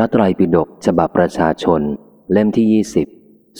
ระไตรปิฎกฉบับประชาชน เล่มที่ยี่สิบ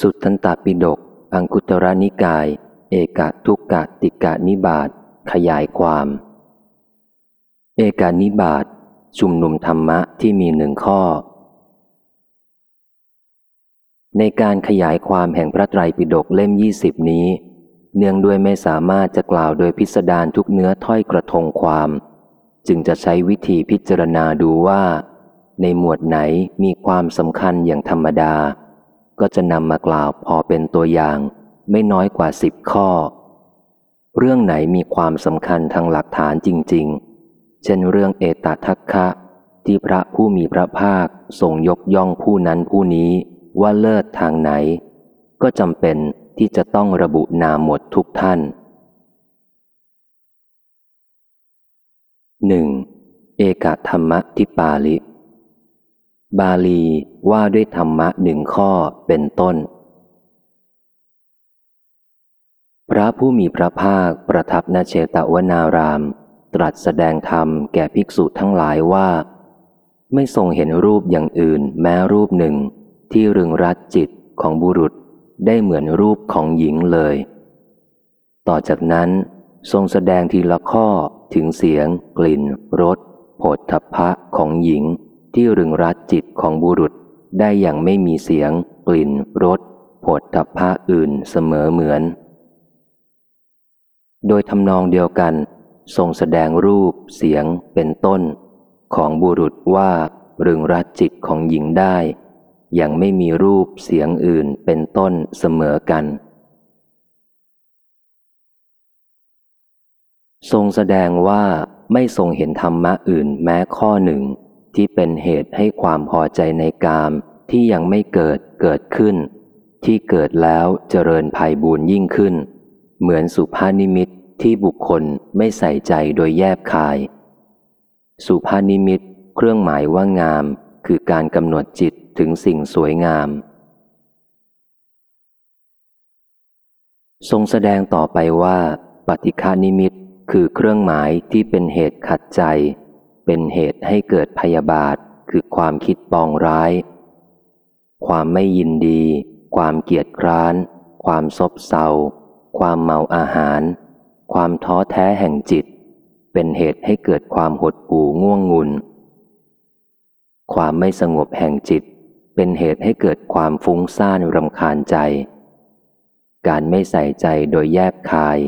สุตทันตปิฎกอังคุตระนิกาย เอกะทุกกะติกะนิบาตขยายความ เอกานิบาตชุมนุมธรรมะที่มีหนึ่งข้อ ในการขยายความแห่งพระไตรปิฎกเล่มยี่สิบนี้ เนื่องด้วยไม่สามารถจะกล่าวโดยพิสดารทุกเนื้อถ้อยกระทงความ จึงจะใช้วิธีพิจารณาดูว่า ในหมวดไหนมีความสำคัญอย่างธรรมดา ก็จะนำมากล่าวพอเป็นตัวอย่าง ไม่น้อยกว่าสิบข้อ เรื่องไหนมีความสำคัญทางหลักฐานจริง ๆ เช่นเรื่องเอตทัคคะที่พระผู้มีพระภาคทรงยกย่องผู้นั้นผู้นี้ว่าเลิศทางไหน ก็จำเป็นที่จะต้องระบุนามหมดทุกท่านหนึ่งเอกธรรมะทิปาลิ บาลีว่าด้วยธรรมะหนึ่งข้อเป็นต้น พระผู้มีพระภาคประทับณเชตวนาราม ตรัสแสดงธรรมแก่ภิกษุทั้งหลายว่า ไม่ทรงเห็นรูปอย่างอื่นแม้รูปหนึ่ง ที่รึงรัดจิตของบุรุษได้เหมือนรูปของหญิงเลย ต่อจากนั้นทรงแสดงทีละข้อถึงเสียง กลิ่นรสผฏฐัพพะของหญิง ที่รึงรัดจิตของบุรุษได้อย่างไม่มีเสียง กลิ่นรสผฏฐัพพะอื่นเสมอเหมือน โดยทำนองเดียวกัน ทรงแสดงรูปเสียงเป็นต้น ของบุรุษว่ารึงรัดจิตของหญิงได้ อย่างไม่มีรูปเสียงอื่นเป็นต้นเสมอกัน ทรงแสดงว่าไม่ทรงเห็นธรรมะอื่นแม้ข้อหนึ่ง ที่เป็นเหตุให้ความพอใจในกามที่ยังไม่เกิดเกิดขึ้น ที่เกิดแล้วเจริญภัยบูญยิ่งขึ้น เหมือนสุภานิมิตที่บุคคลไม่ใส่ใจโดยแยบคาย สุภานิมิตเครื่องหมายว่างาม คือการกำหนดจิตถึงสิ่งสวยงาม ทรงแสดงต่อไปว่า ปฏิฆานิมิตคือเครื่องหมายที่เป็นเหตุขัดใจ เป็นเหตุให้เกิดพยาบาทคือความคิดปองร้าย ความไม่ยินดี ความเกียจคร้าน ความซบเซา ความเมาอาหาร ความท้อแท้แห่งจิต เป็นเหตุให้เกิดความหดหู่ง่วงงุน ความไม่สงบแห่งจิต เป็นเหตุให้เกิดความฟุ้งซ่านรำคาญใจ การไม่ใส่ใจโดยแยบคาย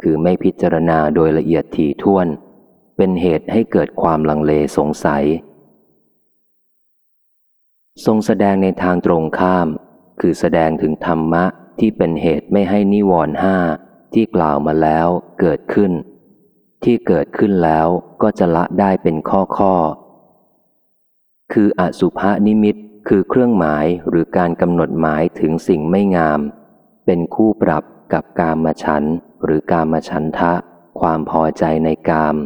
คือไม่พิจารณาโดยละเอียดถี่ถ้วน เป็นเหตุให้เกิดความลังเลสงสัย ทรงแสดงในทางตรงข้าม คือแสดงถึงธรรมะที่เป็นเหตุไม่ให้นิวรณ์ห้าที่กล่าวมาแล้วเกิดขึ้น ที่เกิดขึ้นแล้วก็จะละได้เป็นข้อข้อ คืออสุภานิมิตคือเครื่องหมายหรือการกำหนดหมายถึงสิ่งไม่งาม เป็นคู่ปรับกับกามฉันหรือกามฉันทะ ความพอใจในกาม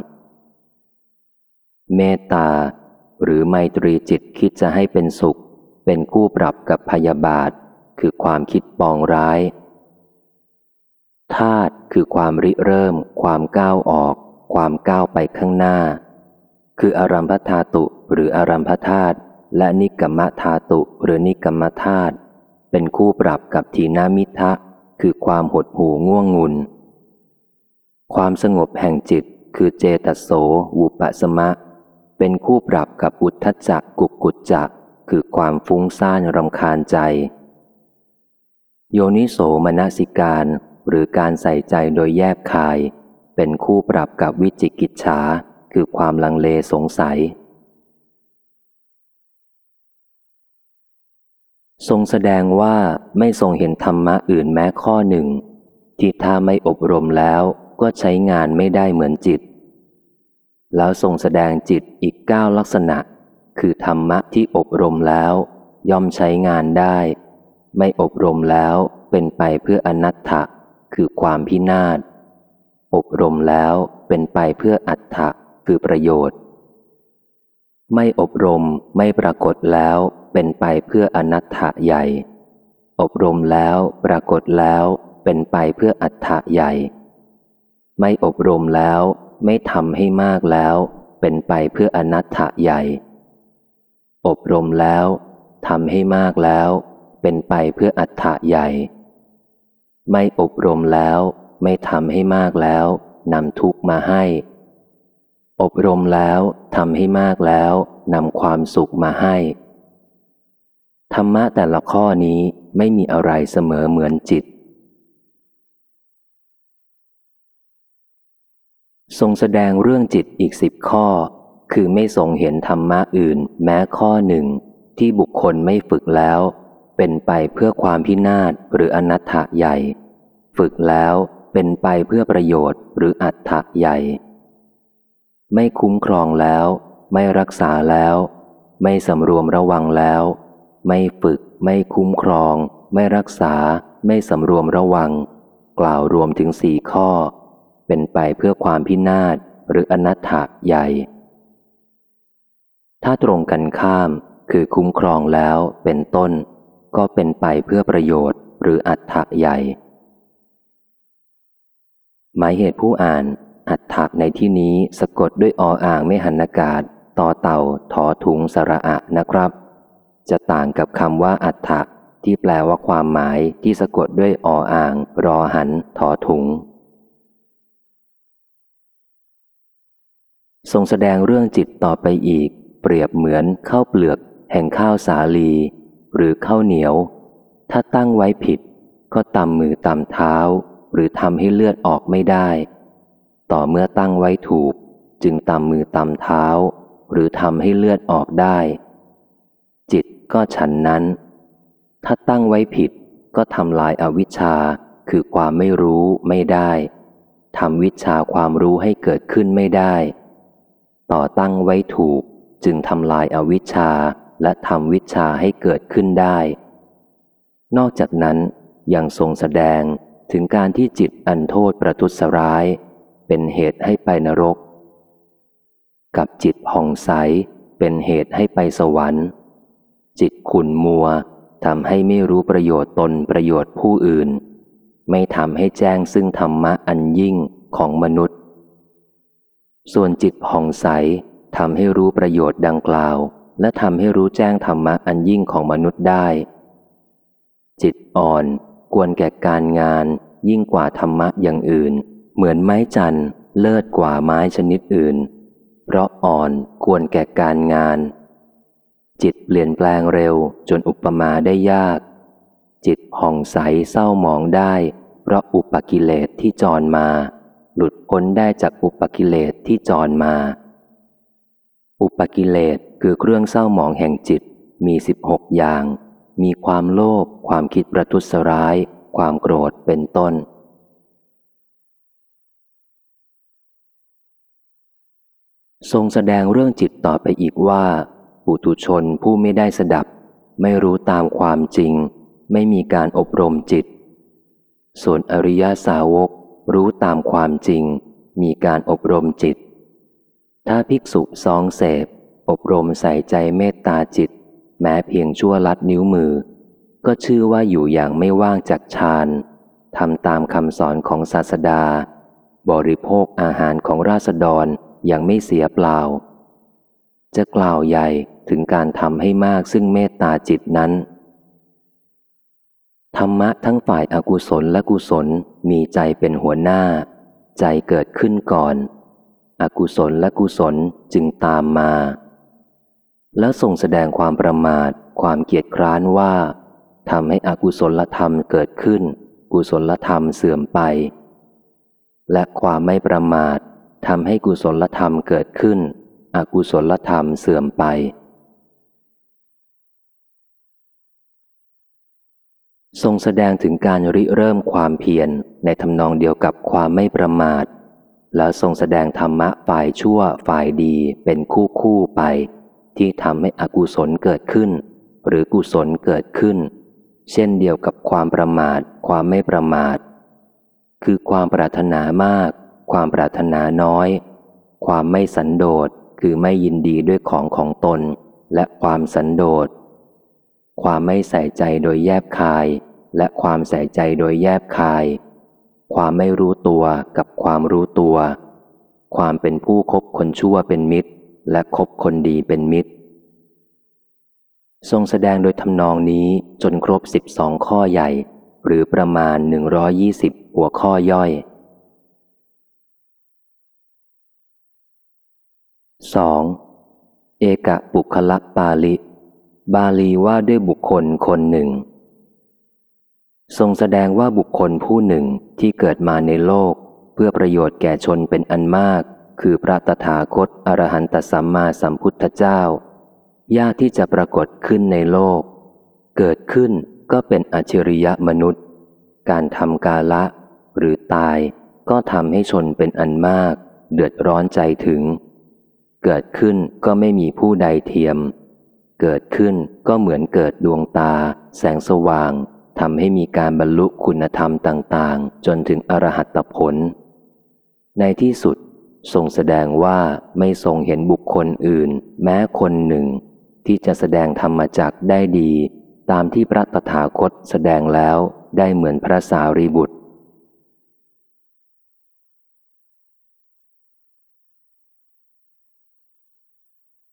เมตตา หรือไมตรีจิตคิดจะให้เป็นสุข เป็นคู่ปรับกับพยาบาท คือความคิดปองร้ายธาตุคือความริเริ่ม ความก้าวออก ความก้าวไปข้างหน้า คืออารัมพธาตุหรืออารัมพธาตุและนิกรรมธาตุหรือนิกรรมธาตุเป็นคู่ปรับกับทีนามิทะ คือความหดหู่ง่วงงุน ความสงบแห่งจิตคือเจตโสวุปสมะ เป็นคู่ปรับกับอุทธจักกุกกุจจะคือความฟุ้งซ่านรำคาญใจ โยนิโสมนสิการหรือการใส่ใจโดยแยบคาย เป็นคู่ปรับกับวิจิกิจฉาคือความลังเลสงสัย ทรงแสดงว่าไม่ทรงเห็นธรรมะอื่นแม้ข้อหนึ่ง ที่ถ้าไม่อบรมแล้วก็ใช้งานไม่ได้เหมือนจิต แล้วทรงแสดงจิตอีกเก้าลักษณะ คือธรรมะที่อบรมแล้ว ย่อมใช้งานได้ ไม่อบรมแล้วเป็นไปเพื่ออนัตถะคือความพินาศอบรมแล้วเป็นไปเพื่ออัตถะคือประโยชน์ ไม่อบรมไม่ปรากฏแล้วเป็นไปเพื่ออนัตถะใหญ่ อบรมแล้วปรากฏแล้วเป็นไปเพื่ออัตถะใหญ่ ไม่อบรมแล้ว ไม่ทำให้มากแล้ว เป็นไปเพื่ออนัตถะใหญ่ อบรมแล้วทำให้มากแล้ว เป็นไปเพื่ออัฏฐะใหญ่ ไม่อบรมแล้วไม่ทำให้มากแล้วนำทุกข์มาให้ อบรมแล้วทำให้มากแล้วนำความสุขมาให้ ธรรมะแต่ละข้อนี้ไม่มีอะไรเสมอเหมือนจิต ทรงแสดงเรื่องจิตอีกสิบข้อ คือไม่ทรงเห็นธรรมะอื่น แม้ข้อหนึ่ง ที่บุคคลไม่ฝึกแล้ว เป็นไปเพื่อความพินาศหรืออนัตถะใหญ่ ฝึกแล้วเป็นไปเพื่อประโยชน์หรืออัตถะใหญ่ ไม่คุ้มครองแล้ว ไม่รักษาแล้ว ไม่สำรวมระวังแล้ว ไม่ฝึก ไม่คุ้มครอง ไม่รักษา ไม่สำรวมระวัง กล่าวรวมถึงสี่ข้อ เป็นไปเพื่อความพินาศหรืออนัตถะใหญ่ ถ้าตรงกันข้ามคือคุ้มครองแล้วเป็นต้น ก็เป็นไปเพื่อประโยชน์หรืออัตถะใหญ่ หมายเหตุผู้อ่านอัตถะในที่นี้สะกดด้วยออ่างไม่หันอากาศต่อเต่าถอถุงสระอะนะครับ จะต่างกับคำว่าอัตถะที่แปลว่าความหมายที่สะกดด้วยออ่าง รอหันถอถุง ทรงแสดงเรื่องจิตต่อไปอีก เปรียบเหมือนข้าวเปลือกแห่งข้าวสาลี หรือข้าวเหนียว ถ้าตั้งไว้ผิด ก็ตำมือตำเท้า หรือทำให้เลือดออกไม่ได้ ต่อเมื่อตั้งไว้ถูก จึงตำมือตำเท้า หรือทำให้เลือดออกได้ จิตก็ฉันนั้น ถ้าตั้งไว้ผิด ก็ทำลายอาวิชชาคือความไม่รู้ไม่ได้ทำวิชาความรู้ให้เกิดขึ้นไม่ได้ ต่อตั้งไว้ถูกจึงทำลายอาวิชชาและทำวิชาให้เกิดขึ้นได้ นอกจากนั้นยังทรงแสดงถึงการที่จิตอันโทษประทุษร้าย เป็นเหตุให้ไปนรก กับจิตผ่องใสเป็นเหตุให้ไปสวรรค์ จิตขุนมัวทำให้ไม่รู้ประโยชน์ตนประโยชน์ผู้อื่น ไม่ทำให้แจ้งซึ่งธรรมะอันยิ่งของมนุษย์ ส่วนจิตผ่องใสทำให้รู้ประโยชน์ดังกล่าว และทำให้รู้แจ้งธรรมะอันยิ่งของมนุษย์ได้ จิตอ่อนควรแก่การงาน ยิ่งกว่าธรรมะอย่างอื่น เหมือนไม้จันทร์เลิศกว่าไม้ชนิดอื่น เพราะอ่อนควรแก่การงาน จิตเปลี่ยนแปลงเร็วจนอุปมาได้ยาก จิตผ่องใสเศร้าหมองได้ เพราะอุปกิเลสที่จรมา หลุดพ้นได้จากอุปกิเลสที่จรมา อุปกิเลสคือเครื่องเศร้าหมองแห่งจิตมีสิบหกอย่าง มีความโลภความคิดประทุษร้าย ความโกรธเป็นต้น ทรงแสดงเรื่องจิตต่อไปอีกว่า ปุถุชนผู้ไม่ได้สดับ ไม่รู้ตามความจริง ไม่มีการอบรมจิต ส่วนอริยสาวก รู้ตามความจริง มีการอบรมจิต ถ้าภิกษุซองเสพ อบรมใส่ใจเมตตาจิต แม้เพียงชั่วลัดนิ้วมือ ก็ชื่อว่าอยู่อย่างไม่ว่างจากฌานทำตามคำสอนของศาสดา บริโภคอาหารของราษฎรอย่างไม่เสียเปล่า จะกล่าวใหญ่ถึงการทำให้มากซึ่งเมตตาจิตนั้น ธรรมะทั้งฝ่ายอากุศลและกุศลมีใจเป็นหัวหน้า ใจเกิดขึ้นก่อน อกุศลและกุศลจึงตามมา แล้วทรงแสดงความประมาท ความเกียจคร้านว่าทำให้อกุศลธรรมเกิดขึ้น กุศลธรรมเสื่อมไป และความไม่ประมาททำให้กุศลธรรมเกิดขึ้น อกุศลธรรมเสื่อมไป ทรงแสดงถึงการริเริ่มความเพียรในทำนองเดียวกับความไม่ประมาท แล้วทรงแสดงธรรมะฝ่ายชั่วฝ่ายดีเป็นคู่คู่ไป ที่ทำให้อกุศลเกิดขึ้น หรือกุศลเกิดขึ้น เช่นเดียวกับความประมาท ความไม่ประมาท คือความปรารถนามาก ความปรารถนาน้อย ความไม่สันโดษคือไม่ยินดีด้วยของของตน และความสันโดษ ความไม่ใส่ใจโดยแยบคาย และความใส่ใจโดยแยบคาย ความไม่รู้ตัวกับความรู้ตัว ความเป็นผู้คบคนชั่วเป็นมิตร และคบคนดีเป็นมิตร ทรงแสดงโดยทำนองนี้จนครบสิบสองข้อใหญ่ หรือประมาณหนึ่งร้อยี่สิบหัวข้อย่อย 2. เอกะบุคละปาลิ บาลีว่าด้วยบุคคลคนหนึ่ง ทรงแสดงว่าบุคคลผู้หนึ่งที่เกิดมาในโลก เพื่อประโยชน์แก่ชนเป็นอันมาก คือพระตถาคตอรหันตสัมมาสัมพุทธเจ้ายากที่จะปรากฏขึ้นในโลก เกิดขึ้นก็เป็นอัจฉริยะมนุษย์ การทำกาละ หรือตายก็ทำให้ชนเป็นอันมาก เดือดร้อนใจถึง เกิดขึ้นก็ไม่มีผู้ใดเทียม เกิดขึ้นก็เหมือนเกิดดวงตา แสงสว่างทำให้มีการบรรลุคุณธรรมต่าง ๆ จนถึงอรหัตผล ในที่สุดทรงแสดงว่าไม่ทรงเห็นบุคคลอื่น แม้คนหนึ่ง ที่จะแสดงธรรมจักได้ดี ตามที่พระตถาคตแสดงแล้วได้เหมือนพระสารีบุตร